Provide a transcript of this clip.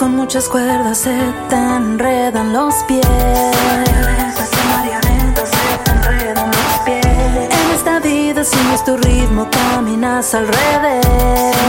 con muchas cuerdas se te enredan los pies. En esta vida, si no es tu ritmo, caminas al revés.